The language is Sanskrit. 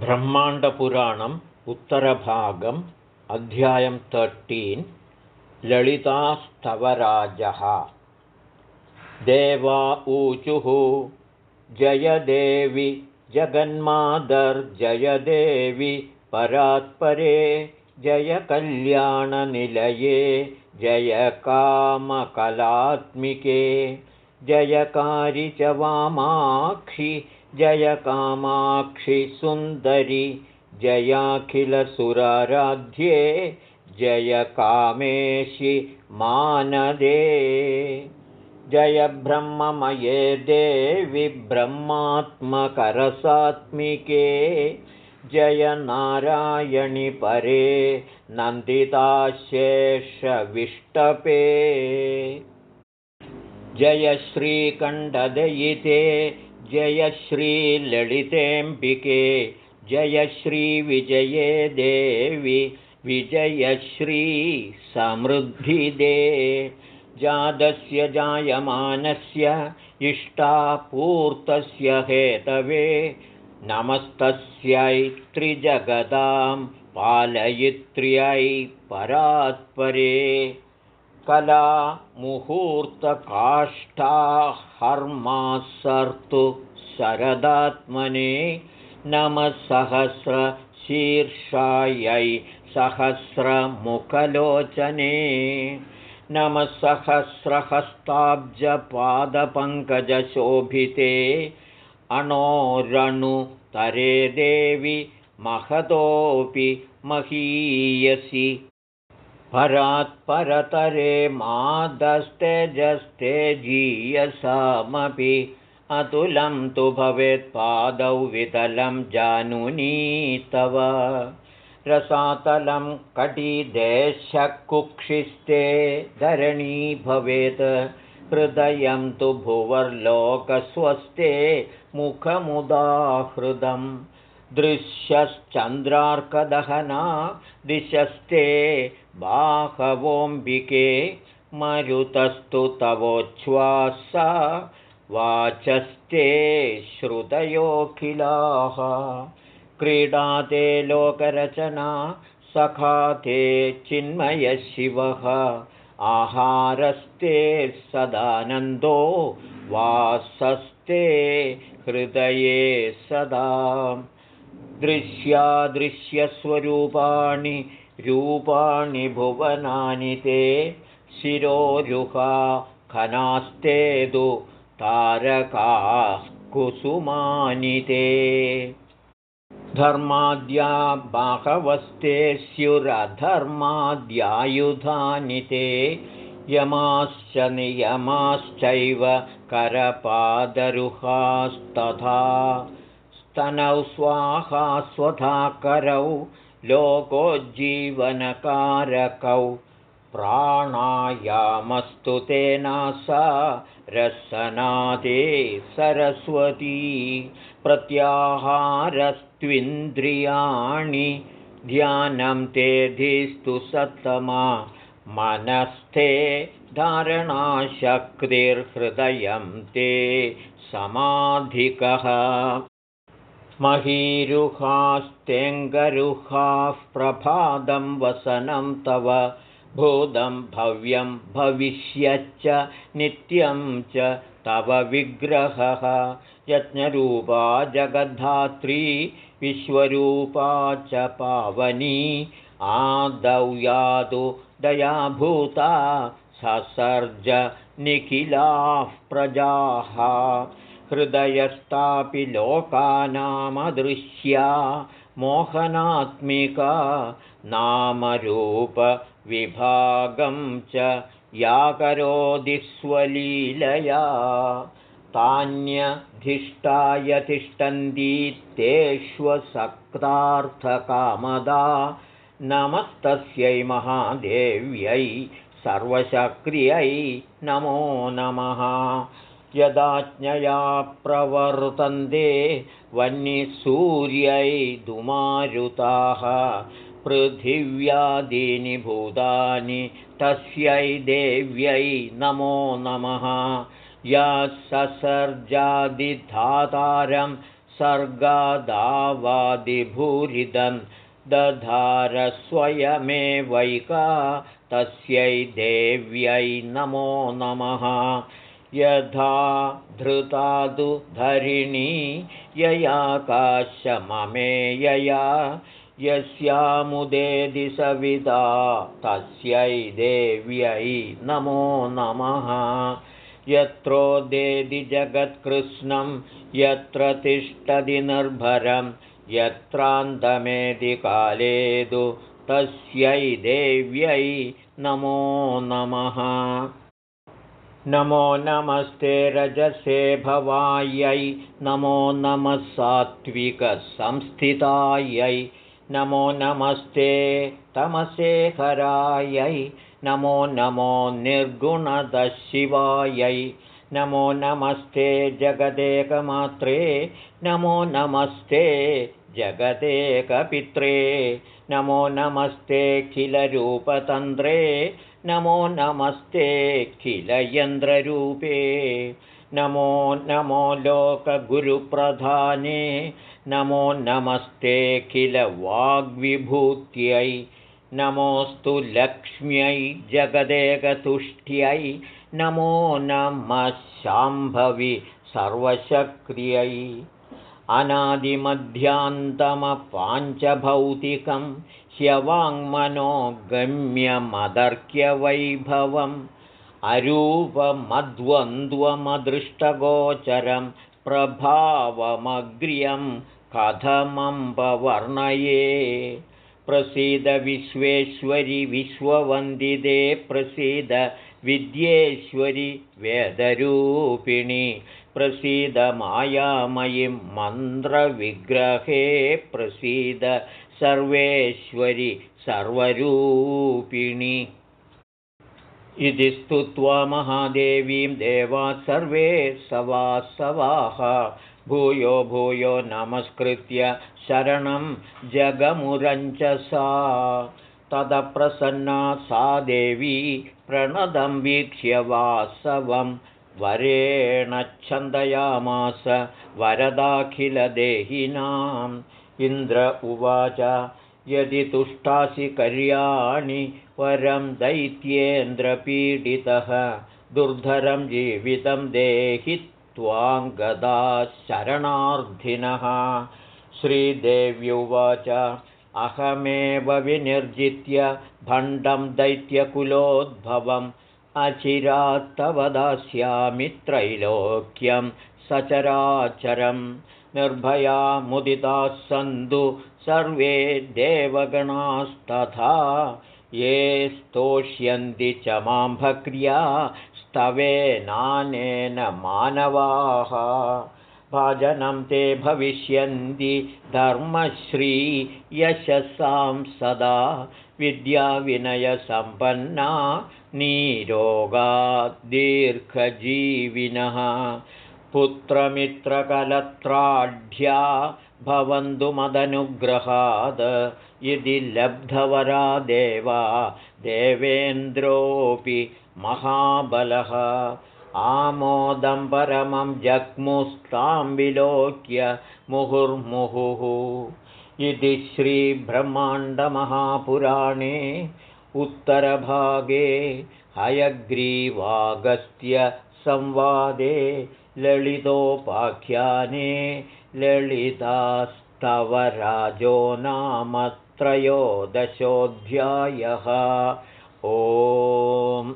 ब्रह्माण्डपुराणम् उत्तरभागम् अध्यायं तर्टीन् ललितास्तवराजः। देवा ऊचुः जयदेवि जगन्मादर्जयदेवि परात्परे जयकल्याणनिलये जयकामकलात्मिके जयकारि च वामाक्षि जय कामाक्षि सुन्दरि जयाखिलसुराराध्ये जय कामेशि मानदे। जय ब्रह्ममये देवि ब्रह्मात्मकरसात्मिके जय नारायणि परे नन्दिताशेषविष्टपे। जय श्रीकण्ठदयिते जय श्रीललितेऽम्बिके जय श्रीविजये देवि विजयश्री समृद्धिदे जातस्य जायमानस्य इष्टापूर्तस्य हेतवे नमस्तस्यै त्रिजगदां पालयित्र्यै परात्परे कला मुहूर्तकाष्ठाहर्मासर्तु शरदात्मने नमः सहस्रशीर्षायै सहस्रमुखलोचने। नमः सहस्रहस्ताब्जपादपङ्कजशोभिते अणोरणुतरे देवि महतोऽपि महीयसि परात्परतरे मादस्तेजस्ते जीयसामपि अतुलं तु भवेत्पादौ वितलं जानुनी तव। रसातलं कटिदेशकुक्षिस्ते धरणी भवेत् हृदयं तु भुवर्लोकस्वस्ते मुखमुदाहृदम् दृश्यश्चन्द्रार्कदहना दिशस्ते बाहवोऽम्बिके मरुतस्तु तवोच्छ्वासा वाचस्ते श्रुतयोऽखिलाः। क्रीडाते लोकरचना सखा ते चिन्मयशिवः आहारस्ते सदानन्दो वासस्ते हृदये सदा दृश्यादृश्यस्वरूपाणि रूपाणि भुवनानि ते शिरोरुहा खनास्तेदु तारकाः कुसुमानि ते। धर्माद्या बाहवस्ते स्युरधर्माद्यायुधानि ते यमाश्च नियमाश्चैव करपादरुहास्तथा स्तनौ स्वाहा स्वधाकरौ लोकोज्जीवनकारकौ। प्राणायामस्तु तेनासा रसनादे सरस्वती। प्रत्याहारस्त्विन्द्रियाणि ध्यानं तेधिस्तु सत्तमा। मनस्थे धारणाशक्तिर्हृदयं ते समाधिकः महीरुहास्तेऽङ्गरुहाः प्रभादं वसनं तव भूतं भव्यं भविष्यच्च नित्यं च तव विग्रहः। यज्ञरूपा जगद्धात्री विश्वरूपा च पावनी आदौ यादु दयाभूता ससर्ज निखिलाः प्रजाः हृदयस्तापि लोकानामदृश्या मोहनात्मिका नामरूपविभागं च या करोदिस्वलीलया तान्यधिष्ठाय तिष्ठन्तीत्येष्वसक्तार्थकामदा नमस्तस्यै महादेव्यै सर्वशक्रियै नमो नमः यदाज्ञया प्रवर्तन्ते वह्निसूर्यै दुमारुताः पृथिव्यादीनि भूतानि तस्यै देव्यै नमो नमः। या ससर्जादिधातारं सर्गादावादिभूरिदं दधारस्वयमेवैका तस्यै देव्यै नमो नमः यथा धृतादु धरिणी ययाकाशममेयया यस्यामुदेदि सविता तस्यै देव्यै नमो नमः। यत्रोदेदि जगत्कृष्णं यत्र तिष्ठति निर्भरं यत्रान्तमेदि कालेदु तस्यै देव्यै नमो नमः नमो नमस्ते रजसे भवायै नमो नमः सात्विकसंस्थितायै नमो नमस्ते तमसेखरायै नमो नमो निर्गुणदशिवायै नमो नमस्ते जगदेकमात्रे नमो नमस्ते जगदेकपित्रे। नमो नमस्ते किलरूपतन्त्रे नमो नमस्ते किलयन्द्ररूपे नमो नमो लोकगुरुप्रधाने। नमो नमस्ते किल वाग्विभूत्यै नमोऽस्तु लक्ष्म्यै जगदेकतुष्ट्यै। नमो नमः शाम्भवि सर्वशक्र्यै अनादिमध्यान्तमपाञ्चभौतिकं ह्यवाङ्मनोगम्यमदर्क्यवैभवम् अरूपमद्वन्द्वमदृष्टगोचरं प्रभावमग्र्यं कथमम्बवर्णये प्रसीद विश्वेश्वरि विश्ववन्दिते प्रसीद विद्येश्वरि वेदरूपिणि प्रसीद मायामयि मन्त्रविग्रहे प्रसीद सर्वेश्वरि सर्वरूपिणि। इति स्तुत्वा महादेवीं देवाः सर्वे सवासवाः। भूयो भूयो नमस्कृत्य शरणं जगमुरञ्च सा तदप्रसन्ना सा देवी प्रणदं वीक्ष्य वासवं वरेण छन्दयामास वरदाखिलदेहिनाम्। इन्द्र उवाच यदि तुष्टासि कर्याणि परं दैत्येन्द्रपीडितः दुर्धरं जीवितं देहि त्वाङ्गदा शरणार्थिनः श्रीदेव्युवाच अहमेव विनिर्जित्य भण्डं दैत्यकुलोद्भवम् अचिरात्तव दास्यामि त्रैलोक्यं सचराचरं निर्भया मुदिताः सन्तु सर्वे देवगणास्तथा ये स्तोष्यन्ति च मां भक्र्या स्तवेनानेन मानवाः भाजनं ते भविष्यन्ति धर्मश्री यशसां सदा विद्याविनयसम्पन्ना दीर्घजीविनः पुत्रमित्रकलत्राढ्या भवन्तु मदनुग्रहाद् यदि लब्धवरा देवा देवेन्द्रोऽपि महाबलः आमोदं परमं जग्मुस्तां विलोक्य मुहुर्मुहुः। इति श्रीब्रह्माण्डमहापुराणे उत्तरभागे हयग्रीवागस्त्यसंवादे ललितोपाख्याने ललितास्तवराजो नाम त्रयोदशोऽध्यायः। ओम्